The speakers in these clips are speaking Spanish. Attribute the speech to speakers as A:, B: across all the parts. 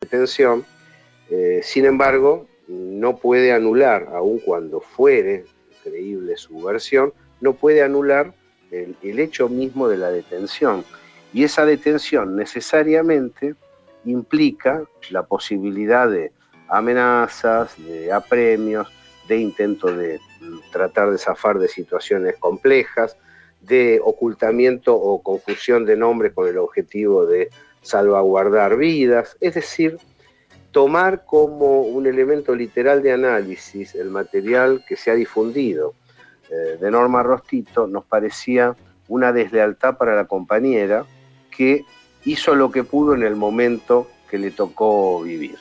A: detención, eh, sin embargo, no puede anular, aun cuando fuere creíble su versión, no puede anular el, el hecho mismo de la detención. Y esa detención necesariamente implica la posibilidad de amenazas, de apremios, de intento de tratar de zafar de situaciones complejas, de ocultamiento o confusión de nombres con el objetivo de salvaguardar vidas, es decir, tomar como un elemento literal de análisis el material que se ha difundido eh, de Norma Rostito nos parecía una deslealtad para la compañera que hizo lo que pudo en el momento que le tocó vivir.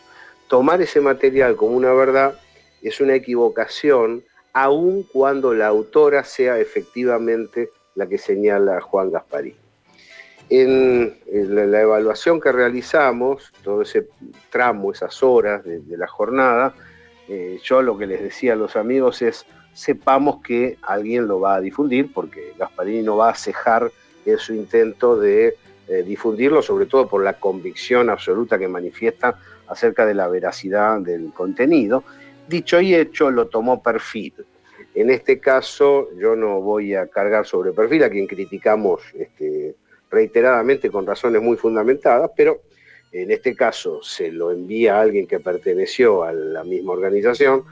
A: Tomar ese material como una verdad es una equivocación, aun cuando la autora sea efectivamente la que señala Juan Gasparí. En, la, evaluación que realizamos, todo ese tramo, esas horas de, la jornada, eh, yo lo que les decía a los amigos es, sepamos que alguien lo va a difundir, porque Gasparini no va a cejar en su intento de eh, difundirlo, sobre todo por la convicción absoluta que manifiesta acerca de la veracidad del contenido. Dicho y hecho, lo tomó perfil. En este caso, yo no voy a cargar sobre perfil a quien criticamos este, reiteradamente con razones muy fundamentadas, pero en este caso se lo envía a alguien que perteneció a la misma organización,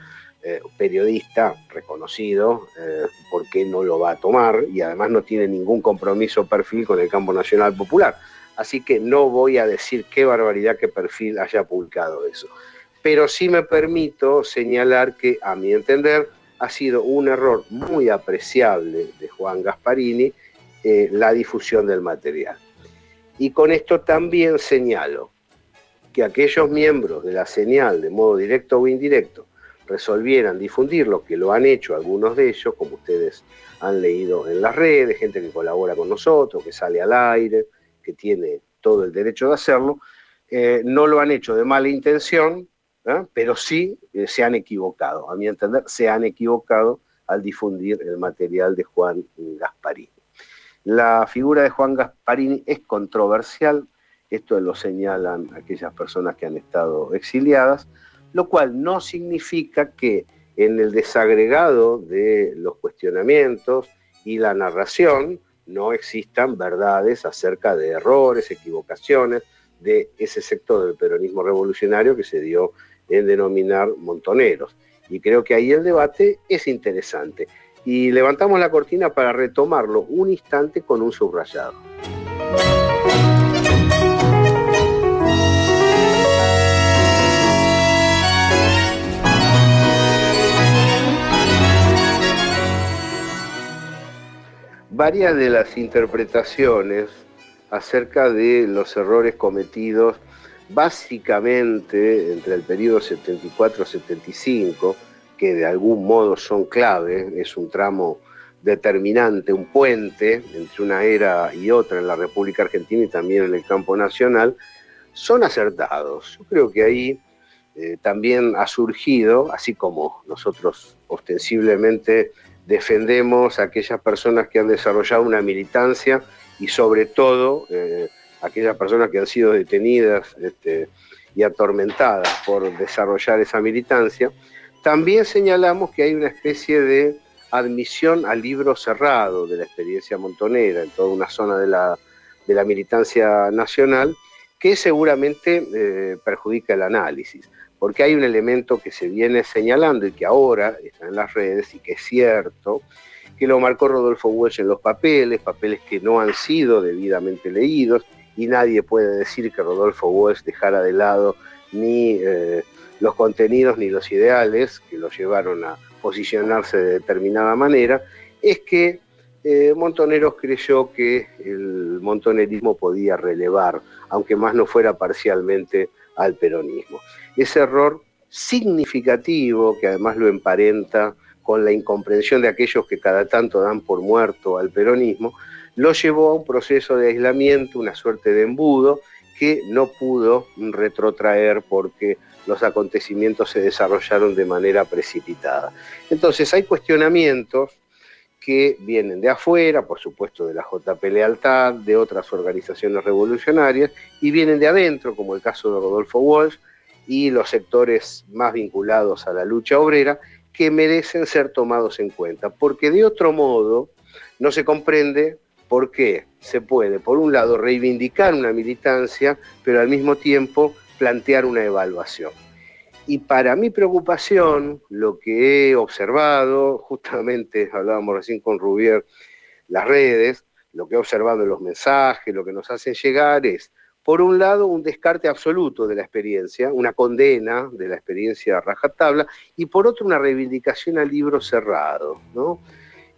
A: eh, periodista reconocido, eh, ¿por qué no lo va a tomar? Y además no tiene ningún compromiso perfil con el campo nacional popular. Así que no voy a decir qué barbaridad que perfil haya publicado eso. Pero sí me permito señalar que, a mi entender, ha sido un error muy apreciable de Juan Gasparini eh, la difusión del material. Y con esto también señalo que aquellos miembros de la señal, de modo directo o indirecto, resolvieran difundirlo, que lo han hecho algunos de ellos, como ustedes han leído en las redes, gente que colabora con nosotros, que sale al aire, que tiene todo el derecho de hacerlo, eh, no lo han hecho de mala intención, ¿eh? pero sí se han equivocado, a mi entender, se han equivocado al difundir el material de Juan Gasparini. La figura de Juan Gasparini es controversial, esto lo señalan aquellas personas que han estado exiliadas, lo cual no significa que en el desagregado de los cuestionamientos y la narración no existan verdades acerca de errores, equivocaciones de ese sector del peronismo revolucionario que se dio en denominar montoneros. Y creo que ahí el debate es interesante. Y levantamos la cortina para retomarlo un instante con un subrayado. Varias de las interpretaciones acerca de los errores cometidos básicamente entre el periodo 74-75, que de algún modo son clave, es un tramo determinante, un puente entre una era y otra en la República Argentina y también en el campo nacional, son acertados. Yo creo que ahí eh, también ha surgido, así como nosotros ostensiblemente defendemos a aquellas personas que han desarrollado una militancia y sobre todo eh, aquellas personas que han sido detenidas este, y atormentadas por desarrollar esa militancia, también señalamos que hay una especie de admisión al libro cerrado de la experiencia montonera en toda una zona de la, militancia nacional que seguramente eh, perjudica el análisis, porque hay un elemento que se viene señalando y que ahora está en las redes y que es cierto, que lo marcó Rodolfo Walsh en los papeles, papeles que no han sido debidamente leídos, y nadie puede decir que Rodolfo Walsh dejara de lado ni eh, los contenidos ni los ideales que lo llevaron a posicionarse de determinada manera, es que eh, Montoneros creyó que el montonerismo podía relevar, aunque más no fuera parcialmente, al peronismo. Ese error significativo, que además lo emparenta con la incomprensión de aquellos que cada tanto dan por muerto al peronismo, lo llevó a un proceso de aislamiento, una suerte de embudo que no pudo retrotraer porque los acontecimientos se desarrollaron de manera precipitada. Entonces hay cuestionamientos que vienen de afuera, por supuesto de la JP Lealtad, de otras organizaciones revolucionarias, y vienen de adentro, como el caso de Rodolfo Walsh, y los sectores más vinculados a la lucha obrera, que merecen ser tomados en cuenta, porque de otro modo no se comprende por qué se puede, por un lado, reivindicar una militancia, pero al mismo tiempo plantear una evaluación. Y para mi preocupación, lo que he observado, justamente hablábamos recién con Rubier, las redes, lo que he observado en los mensajes, lo que nos hacen llegar es, por un lado, un descarte absoluto de la experiencia, una condena de la experiencia rajatabla, y por otro, una reivindicación al libro cerrado. ¿no?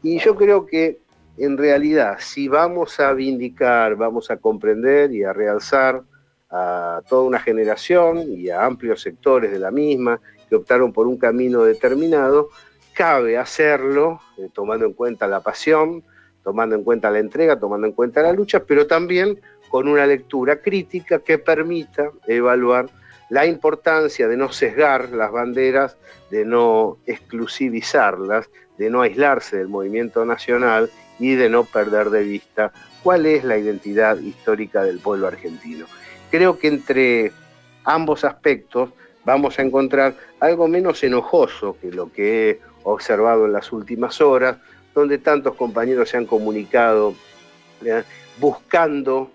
A: Y yo creo que en realidad, si vamos a vindicar, vamos a comprender y a realzar a toda una generación y a amplios sectores de la misma que optaron por un camino determinado, cabe hacerlo eh, tomando en cuenta la pasión, tomando en cuenta la entrega, tomando en cuenta la lucha, pero también con una lectura crítica que permita evaluar la importancia de no sesgar las banderas, de no exclusivizarlas, de no aislarse del movimiento nacional y de no perder de vista cuál es la identidad histórica del pueblo argentino. Creo que entre ambos aspectos vamos a encontrar algo menos enojoso que lo que he observado en las últimas horas, donde tantos compañeros se han comunicado buscando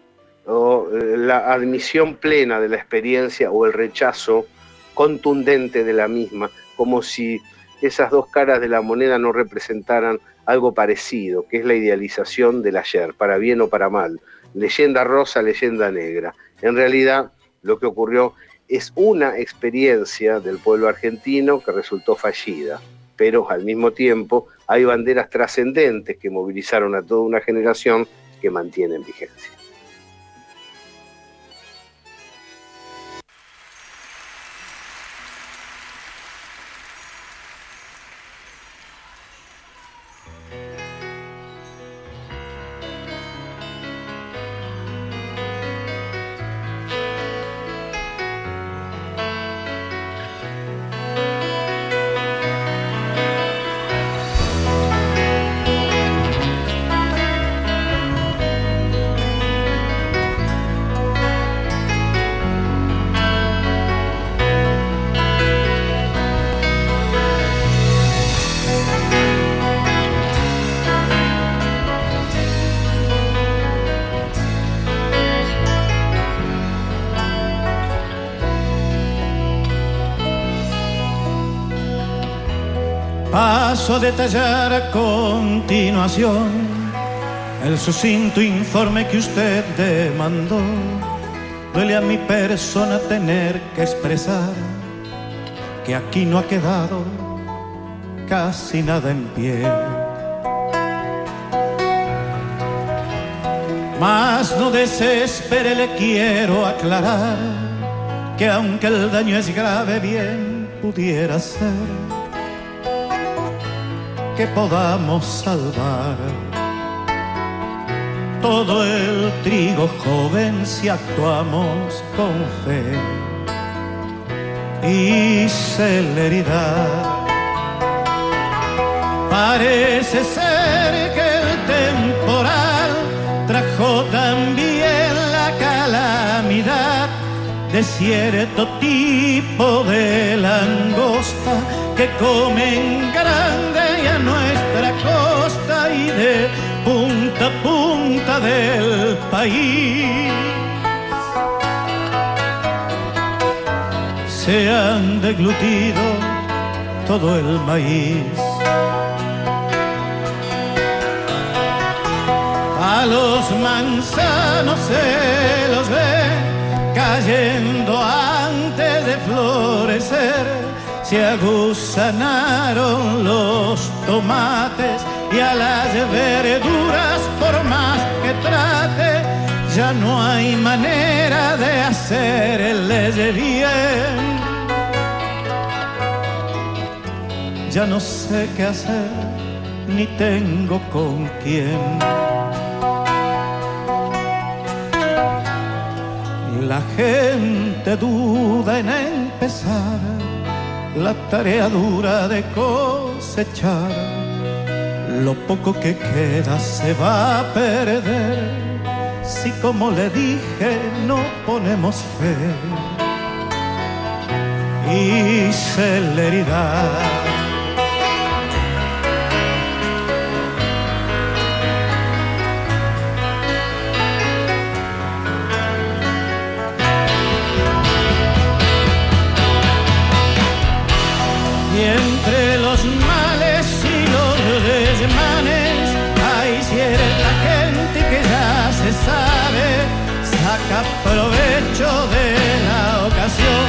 A: eh, la admisión plena de la experiencia o el rechazo contundente de la misma, como si esas dos caras de la moneda no representaran algo parecido, que es la idealización del ayer, para bien o para mal. Leyenda rosa, leyenda negra. En realidad, lo que ocurrió es una experiencia del pueblo argentino que resultó fallida, pero al mismo tiempo hay banderas trascendentes que movilizaron a toda una generación que mantienen vigencia.
B: A detallar a continuación el sucinto informe que usted demandó. Duele a mi persona tener que expresar que aquí no ha quedado casi nada en pie. Mas no desespere, le quiero aclarar que aunque el daño es grave, bien pudiera ser que podamos salvar. Todo el trigo joven si actuamos con fe y celeridad. Parece ser que el temporal trajo también la calamidad de cierto tipo de langosta que comen grande de punta a punta del país. Se han deglutido todo el maíz. A los manzanos se los ve cayendo antes de florecer, se aguzanaron los tomates y a las verduras por más que trate, ya no hay manera de hacerles bien. Ya no sé qué hacer, ni tengo con quién. La gente duda en empezar la tarea dura de cosechar lo poco que queda se va a perder si como le dije no ponemos fe y celeridad. Saca provecho de la ocasión,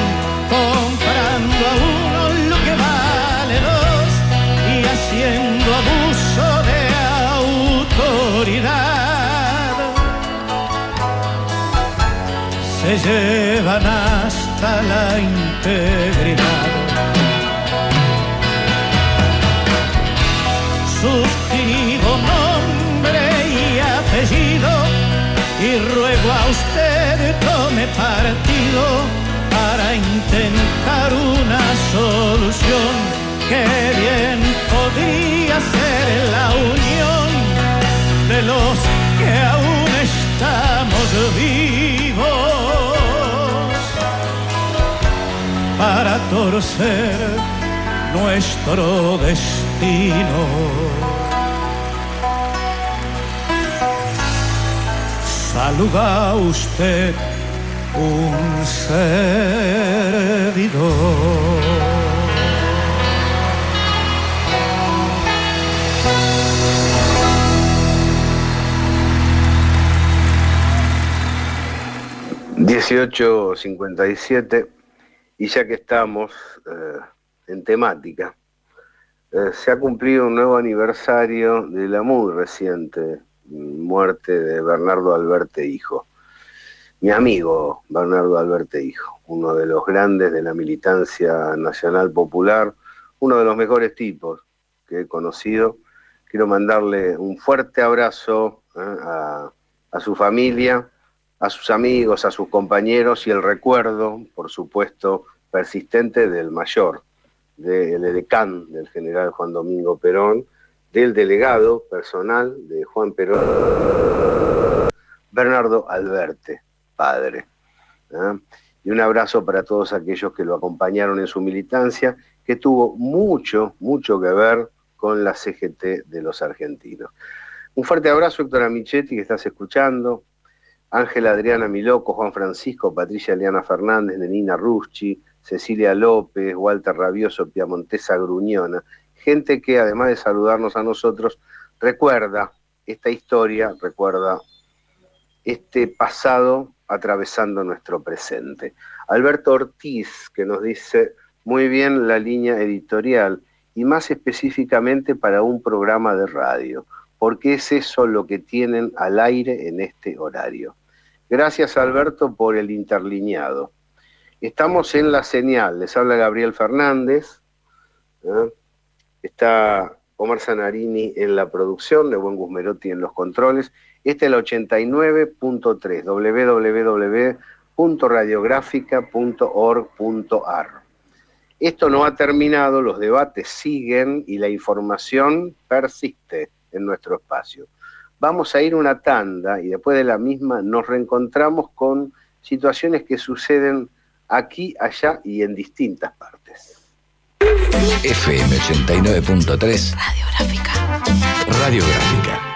B: comprando a uno lo que vale dos y haciendo abuso de autoridad. Se llevan hasta la integridad partido para intentar una solución que bien podría ser la unión de los que aún estamos vivos para torcer nuestro destino. Saluda usted un servidor.
A: Dieciocho cincuenta y siete, y ya que estamos eh, en temática. Eh, se ha cumplido un nuevo aniversario de la muy reciente muerte de Bernardo Alberte Hijo. Mi amigo Bernardo Alberte Hijo, uno de los grandes de la militancia nacional popular, uno de los mejores tipos que he conocido. Quiero mandarle un fuerte abrazo eh, a, a su familia, a sus amigos, a sus compañeros y el recuerdo, por supuesto, persistente del mayor, del edecán del general Juan Domingo Perón, del delegado personal de Juan Perón, Bernardo Alberte, padre. Y un abrazo para todos aquellos que lo acompañaron en su militancia, que tuvo mucho, mucho que ver con la CGT de los argentinos. Un fuerte abrazo, Héctor Amichetti, que estás escuchando, Ángela Adriana Miloco, Juan Francisco, Patricia Eliana Fernández, Nenina Ruschi, Cecilia López, Walter Rabioso, Piamontesa Gruñona, gente que además de saludarnos a nosotros, recuerda esta historia, recuerda este pasado atravesando nuestro presente. Alberto Ortiz, que nos dice muy bien la línea editorial y más específicamente para un programa de radio, porque es eso lo que tienen al aire en este horario. Gracias Alberto por el interlineado. Estamos en la señal, les habla Gabriel Fernández, ¿eh? está Omar Zanarini en la producción, Buen Guzmerotti en los controles. Este es el 89.3, www.radiográfica.org.ar. Esto no ha terminado, los debates siguen y la información persiste en nuestro espacio. Vamos a ir una tanda y después de la misma nos reencontramos con situaciones que suceden aquí, allá y en distintas partes.
C: FM 89.3
D: Radiográfica.
C: Radiográfica.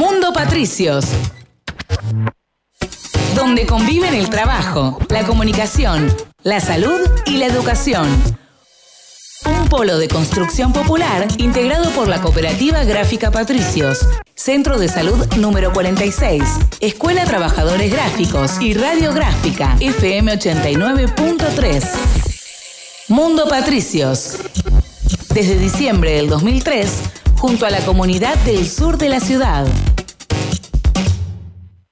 D: Mundo Patricios. Donde conviven el trabajo, la comunicación, la salud y la educación. Un polo de construcción popular integrado por la Cooperativa Gráfica Patricios, Centro de Salud número 46, Escuela Trabajadores Gráficos y Radiográfica FM 89.3. Mundo Patricios. Desde diciembre del 2003, junto a la comunidad del sur de la ciudad.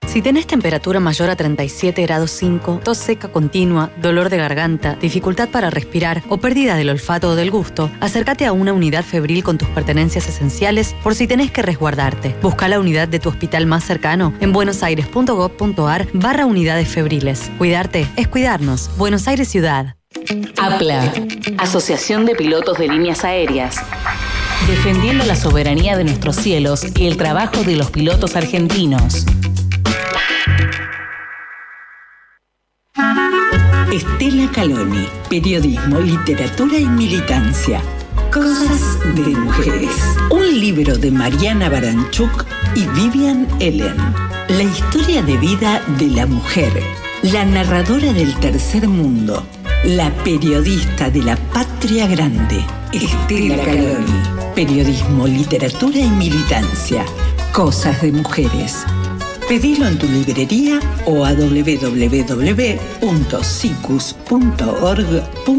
E: Si tenés temperatura mayor a 37 grados 5, tos seca continua, dolor de garganta, dificultad para respirar o pérdida del olfato o del gusto, acércate a una unidad febril con tus pertenencias esenciales por si tenés que resguardarte. Busca la unidad de tu hospital más cercano en buenosaires.gov.ar barra unidades febriles. Cuidarte es cuidarnos. Buenos Aires Ciudad.
D: APLA, Asociación de Pilotos de Líneas Aéreas. Defendiendo la soberanía de nuestros cielos y el trabajo de los pilotos argentinos.
F: Estela Caloni, periodismo, literatura y militancia. Cosas de mujeres. Un libro de Mariana Baranchuk y Vivian Ellen. La historia de vida de la mujer. La narradora del tercer mundo. La periodista de la patria grande. Estela Caloni. Periodismo, literatura y militancia. Cosas de mujeres. Pedilo en tu librería o a www.sicus.org.ar.